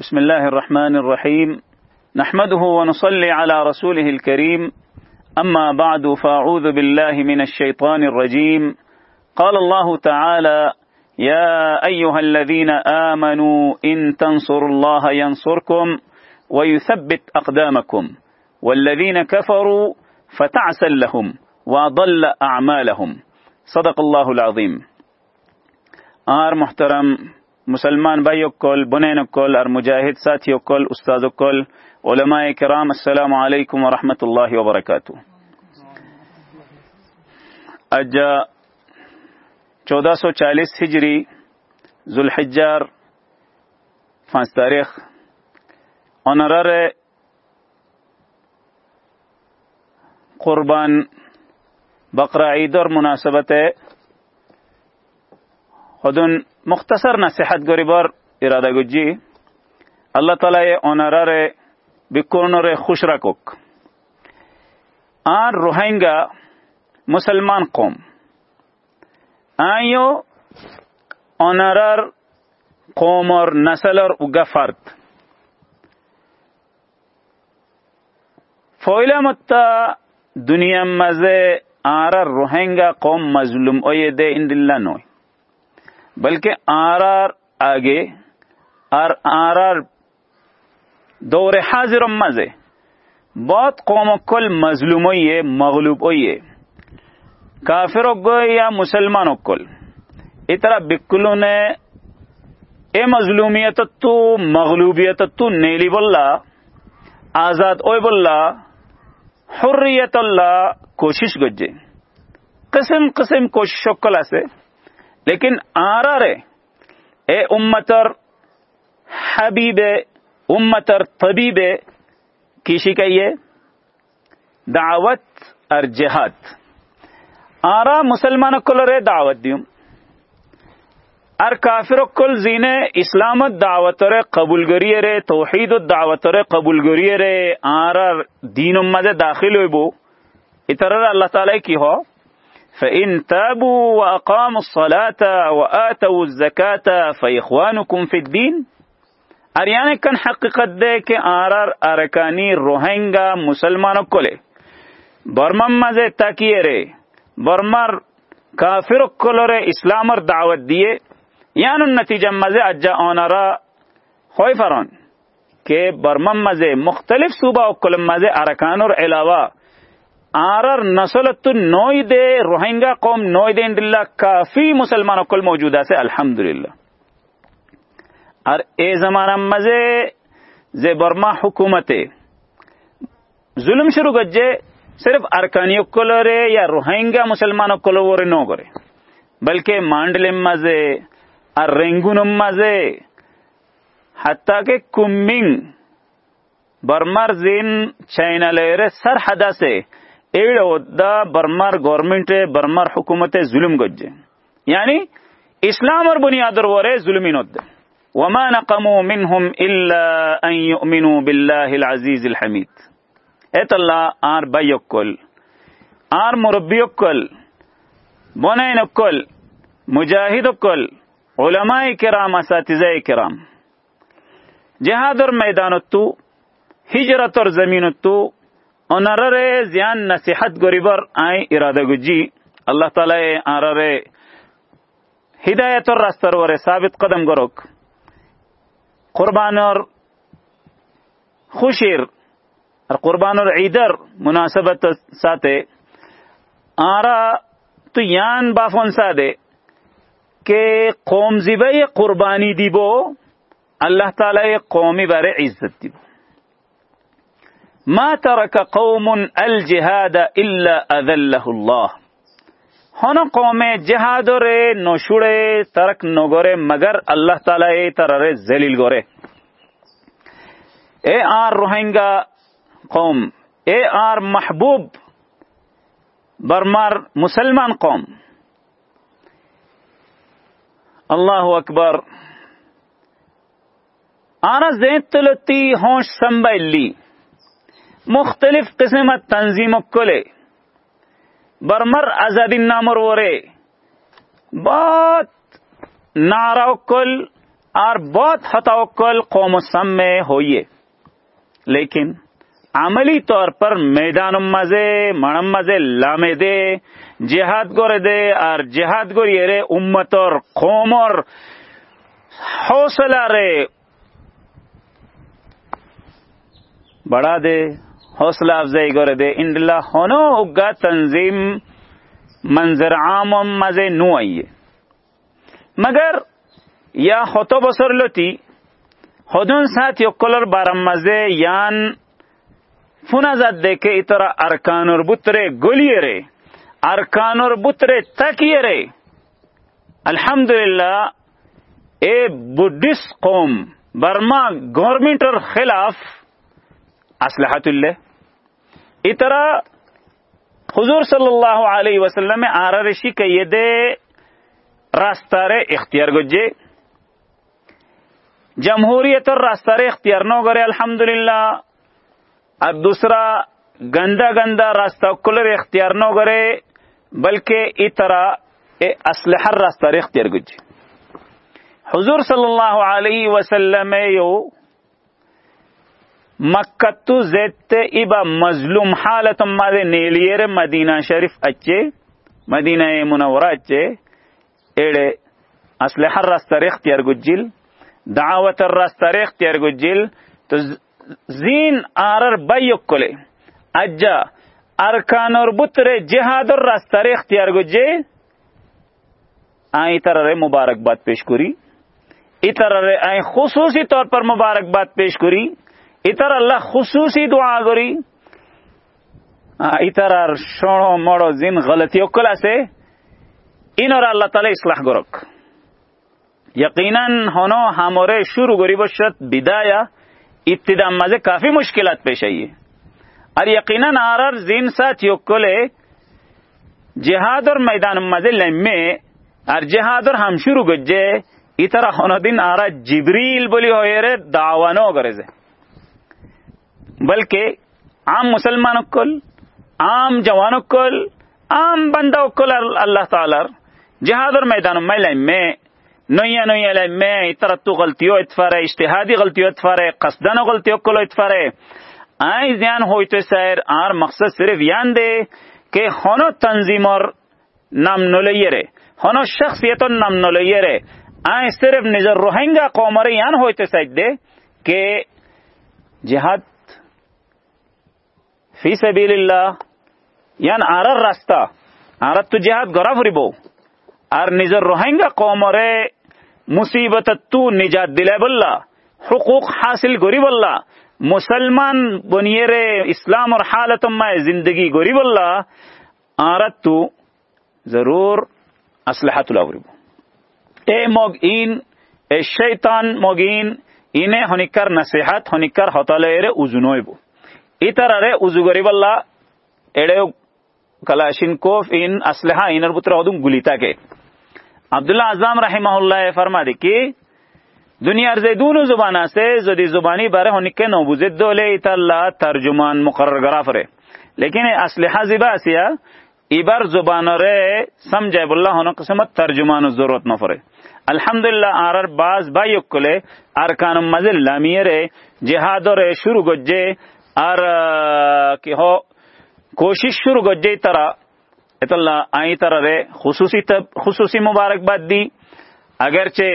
بسم الله الرحمن الرحيم نحمده ونصلي على رسوله الكريم أما بعد فأعوذ بالله من الشيطان الرجيم قال الله تعالى يا أيها الذين آمنوا إن تنصروا الله ينصركم ويثبت أقدامكم والذين كفروا فتعسا لهم وضل أعمالهم صدق الله العظيم آر محترم مسلمان بھائی کل بنین کل اور مجاہد ساتھی کل استاد کل علماء کرام، السلام علیکم ورحمۃ اللہ وبرکاتہ۔ اج چودہ سو چالیس ہجری ذوالحجار، پانچ تاریخ آنرر قربان بقرہ عید اور مناسبت خدن مختصر نصیحت گوری بار ارادہ گجی اللہ تعالی اونرار بکونر خوش رکوک آن روہنگا مسلمان قوم. آئیو اونرار قوم اور نسل اور اگا فرد فویلا متا دنیا مزے آرار روہنگا قوم مظلوم اوے دے ان دلہ نوئی بلکہ آر آر آگے اور آر آر دور حاضر مزے۔ بہت قوم کل مظلوم ہوئیے مغلوب ہوئیے کافر گئے یا مسلمان کل۔ اترا بکلو نے، اے مظلومیت تو مغلوبیت تو نیلی بوللا آزاد اوے بوللا حریت اللہ، کوشش گجے۔ قسم قسم کوشش کلا سے لیکن آرا رے اے امتر، حبیب امتر، طبیب، کیشی کہیے دعوت اور جہاد۔ آرا مسلمان کل رے دعوت دیوں۔ ار کافر کل زین اسلامت دعوت رے قبول گریے رے، توحید دعوت رے قبول گریے رے۔ آرا دین امت داخل ہوئی بو۔ اتر اللہ تعالی کی ہو۔ فإن تابوا وأقاموا الصلاة وآتوا الزكاة فإخوانكم في الدين. کن حقیقت دے کہ آرار ارکانی روہنگا مسلمانوں کو لے برمم مزے تاکیے رے برمر کافر کلو رے اسلام اور دعوت دیے یعنی نتیجہ مزے أجا اونرا خوئی فرون کہ برمم مزے مختلف صوبہ کلم مزے ارکان اور علاوہ آرر نسل نوئی دے، روہنگا قوم نوئی دے انڈلہ کافی مسلمانوں کل موجودہ سے، الحمدللہ۔ اور اے زمانہ مزے، زے برما حکومت ظلم شروع گجے، صرف ارکانیوں کلو رے یا روہنگا مسلمانوں کلو رے نو گرے۔ بلکہ مانڈلم مزے، اور رنگون مزے۔ حتیٰ کہ کمنگ، برمر زین چائنا لے سر حدا سے۔ ایڑ دا برمر گورنمنٹ برمر حکومت ظلم گجے۔ یعنی اسلام اور بنیاد ورے ظلمین ود وما نقموا منهم الا ان يؤمنوا بالله العزيز الحميد ایت اللہ آر بیوکل آر مربیوکل بنین کل مجاہد کل علماء کرام اساتذہ کرام۔ جہاد اور میدان تو ہجرت اور زمین تو انرر زیان نصیحت گریبر آئیں ارادہ گجی اللہ تعالی آرر ہدایت اور راستر ور ثابت قدم گروک قربان اور خوشیر اور قربان اور عیدر مناسبت ساتے آرا تو یان بافون سا دے کہ قوم زیبئی قربانی دیبو اللہ تعالی قومی بارے عزت دیبو ما ترك قوم الجهاد إلا أذله الله. هن قوم جهاد ره نشوره ترك نگره مگر الله تعالى ترر زلیل گره اے آر روحنگا قوم اے آر محبوب برمار مسلمان قوم. الله اکبر. آنا زینت لطی ہونش سنبیلی مختلف قسم تنظیم کلے۔ برمر آزادی نامر ورے۔ بہت نارا کل اور بہت ہتوکل قوم و سم میں ہوئیے۔ لیکن عملی طور پر میدان مزے، مڑم مزے لامے دے، جہاد گور دے اور جہاد گور یہ رے، امت اور قوم اور حوصلہ رے۔ بڑھا دے۔ حوصله افزایی ګره دی ان الله هونو وګا تنظیم منظر عام مزه نوایه مگر یا خطب سر لتی خودون سات یک کلر برم مزه یان فونه زد ده که ایترا ارکانور بطره گلیه ره. ارکانور بطره تکیه ره. الحمدلله ای بودیس قوم برما گورمنٹر خلاف اصلحت الله. اترا حضور صلی اللہ علیہ وسلم آر رشی کا یہ دے راستار اختیار گجے۔ جمہوریت اور راستار اختیار نو گرے الحمد للہ اور دوسرا گندا گندا راستہ کلر اختیار نو گرے، بلکہ اترا اے اسلحہ راستار اختیار گجے۔ حضور صلی اللہ علیہ وسلم یو مکتو زیت ابا مظلوم حالت مدے نیلیر مدینہ شریف اچے، مدینہ منورہ اچے، ایڑے اسلحہ راستار اختیار گجل، دعوت الراستار اختیار گجل، تو زین آرر بیوکلے اجا ارکان اور بترے جہاد اور اختیار گجے۔ آئی طرح مبارکباد پیش کری۔ اتر آئی خصوصی طور پر مبارکباد پیش کری۔ اتر اللہ خصوصی دعا گری اتر شوڑو موڑو زین غلطی اکلا سے این اور اللہ تعالی اصلاح گرک یقیناً ہونو ہمورے شروع گری بشت بدایا ابتدا مزے کافی مشکلات پیش آئیے اور یقیناً آرر زین ساتھ یوکلے جہاد اور میدان مزے لمے اور جہاد اور ہم شروع گجے اترا ہونا دن آرا جبریل بولی ہوئے رے دعوانو گرزے بلکہ عام مسلمان کل، عام جوان کل، عام بندہ کل اللہ تعالی جہاد اور میدان میں لائم میں نویا نویا لائم میں اترا تو غلطیو اتفارے اشتہادی غلطیو اتفارے قصدانو غلطیو کلو اتفارے آئی زیان ہوئی تو سیر، آر مقصد صرف یان دے کہ ہونو تنظیم اور نام نولیے رے، ہونو شخصیت اور نام نولیے رے۔ آئیں صرف نظر روہنگا قومر یان ہوئے سج دے کہ جہاد فی سبیل اللہ یان آرر راستہ آرت تو جہاد گورا فریبو اور نظر روہنگا قومر مصیبت تو نجات دلے بلّہ حقوق حاصل گری بلّہ مسلمان بنیر اسلام اور حالت میں زندگی گری بلّہ آرت تو ضرور اسلحت اللہ اے موگین اے شیطان موگین اینه هنیکر نصیحت هنیکر هتاله اره اوزونوی بو ایتر اره اوزوگری والله اڑے کلاشنکوف این اسلحہ، اینر بطر خودم گلیتا کے۔ عبداللہ اعظم رحمہ اللہ فرما دی کہ، دنیا ارز دون زبانہ سے زدی زبانی بارے ہونکے نوبوزد دولے ایتا اللہ ترجمان مقرر گرافرے لیکن اسلحہ زبا سیا ایبر زبان رے سمجھے بلّہ ہونا قسمت ترجمان ضرورت نفرے الحمدللہ آرر باز بایو کلے ارکان مزل لامیرے جہاد رے شروع گجے ار کی ہو، کوشش شروع گجے ترا ات اللہ آئی طرح رے خصوصی تب، خصوصی دی۔ اگرچہ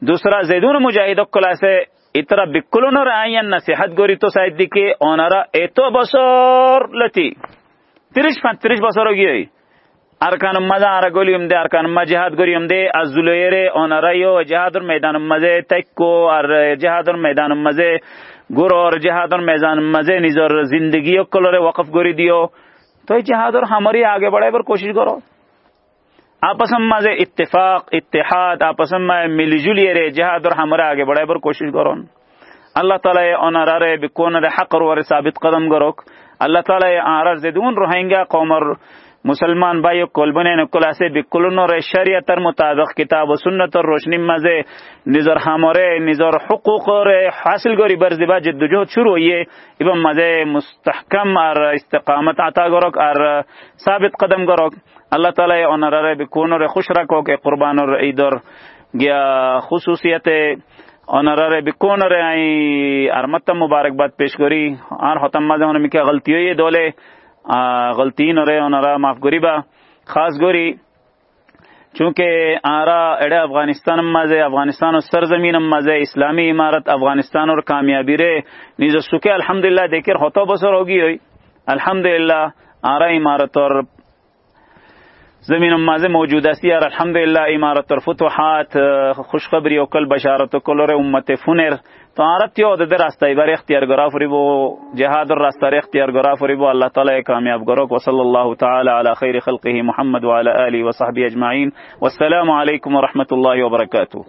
دوسرا زیدون مجاہد کلا سے اترا بکلون اور آئین نصیحت گوری تو سائد دی کہ اونارا ایتو بسور لتی۔ تریش پانچ تریش بسور ہوگی ارکان مزا آرا گولیم دے، ارکان ما جهاد گولیم دے۔ از زلویره آن رایو جهاد میدان مزه تکو، ار جهاد میدان مزه گور اور جهاد میدان مزه نیزور زندگی کلر وقف گوری دیو، تو جهاد ہماری آگے بڑھے پر کوشش کرو۔ آپس مزے اتفاق، اتحاد، آپس میں ملی جلی رے جہاد اور ہمارے آگے بڑھے پر کوشش کرو۔ اللہ تعالی اون رے بکون حق اور ثابت قدم گروک۔ اللہ تعالی آر زدون روہنگا قومر مسلمان بھائی کل بنے نکلا بکلن اور شریعت مطابق کتاب و سنت اور روشنی مزے نظر ہمورے نظر حقوق اور حاصل گوری برزبا جد جو شروع ہوئیے ابن مزے مستحکم اور استقامت عطا گروک اور ثابت قدم گروک اللہ تعالی اونر بکون اور خوش رکھو کہ قربان اور عید اور گیا خصوصیت آنرار بکونر ای ارمت مبارکباد پیش گری آر حتم مزه اونمی که غلطی های دوله غلطی نره اونرا مفگوری با. خاص گوری چونکه آرا اړه افغانستان مزه افغانستان سر زمین مزه اسلامی امارت افغانستان اور کامیابی ره نیز سکه الحمدلله دیکر هتا بسر اوگی ہوئی. الحمدلله آرا امارت اور زمین مازه موجود است. یار الحمدلله امارت فتوحات خوشخبری و کل بشارت و امت فنر. تو عرب تیو ده راستای بر اختیار گرا فری بو جهاد راستای اختیار گرا فری بو. الله تعالی کامیاب گرو کو صلی الله تعالی علی خیر خلقه محمد و علی اله و صحبه اجمعین. والسلام علیکم و رحمت الله و برکاته